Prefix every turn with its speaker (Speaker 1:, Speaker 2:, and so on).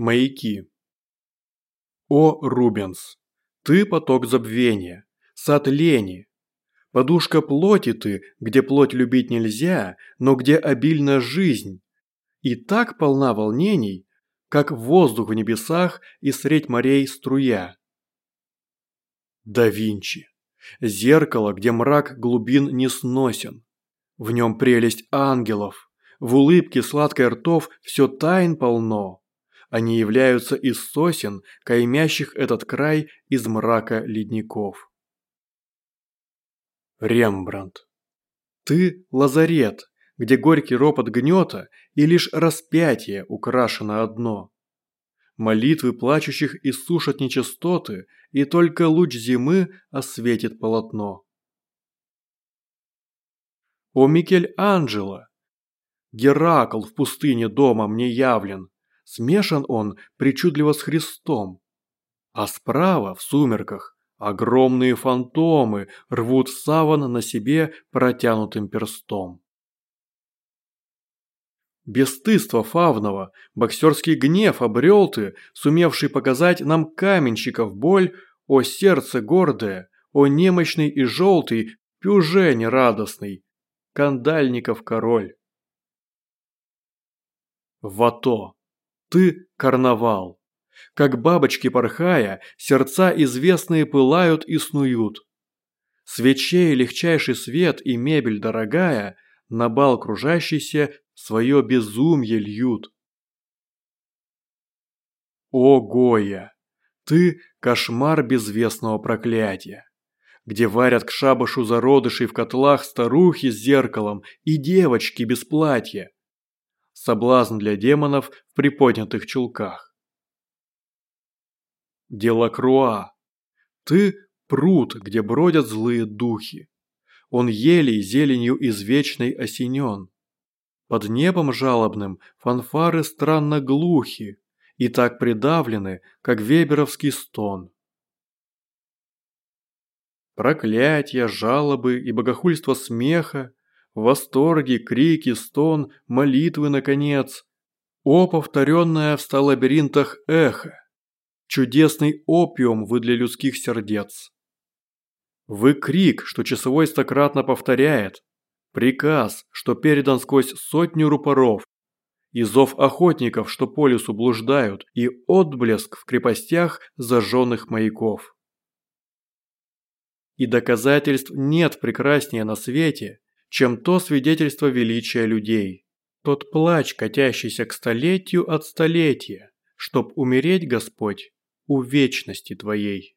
Speaker 1: Маяки. О, Рубенс, ты поток забвения, сад лени. Подушка плоти ты, где плоть любить нельзя, но где обильна жизнь. И так полна волнений, как воздух в небесах и средь морей струя. Да Винчи. Зеркало, где мрак глубин не сносен. В нем прелесть ангелов. В улыбке сладкой ртов все тайн полно. Они являются из сосен, каймящих этот край из мрака ледников. Рембрандт. Ты – лазарет, где горький ропот гнета и лишь распятие украшено одно. Молитвы плачущих иссушат нечистоты, и только луч зимы осветит полотно. О Микель-Анджело! Геракл в пустыне дома мне явлен, смешан он причудливо с Христом. А справа, в сумерках, огромные фантомы рвут саван на себе протянутым перстом. Бесстыдство фавного, боксерский гнев обрел ты, сумевший показать нам каменщиков боль, о сердце гордое, о немощный и желтый, пюжень радостный, кандальников король. Вато. Ты – карнавал. Как бабочки порхая, сердца известные пылают и снуют. Свечей легчайший свет и мебель дорогая на бал кружащийся свое безумье льют. О, Гоя! Ты – кошмар безвестного проклятия, где варят к шабашу зародышей в котлах старухи с зеркалом и девочки без платья, соблазн для демонов в приподнятых чулках. Делакруа. Ты – пруд, где бродят злые духи. Он елей зеленью извечной осенен. Под небом жалобным фанфары странно глухи и так придавлены, как веберовский стон. Проклятия, жалобы и богохульство смеха восторги, крики, стон, молитвы, наконец. О, повторенное в ста лабиринтах эхо! Чудесный опиум вы для людских сердец. Вы крик, что часовой стократно повторяет, приказ, что передан сквозь сотню рупоров, и зов охотников, что по лесу блуждают, и отблеск в крепостях зажженных маяков. И доказательств нет прекраснее на свете, чем то свидетельство величия людей. Тот плач, катящийся к столетию от столетия, чтоб умереть, Господь, у вечности Твоей.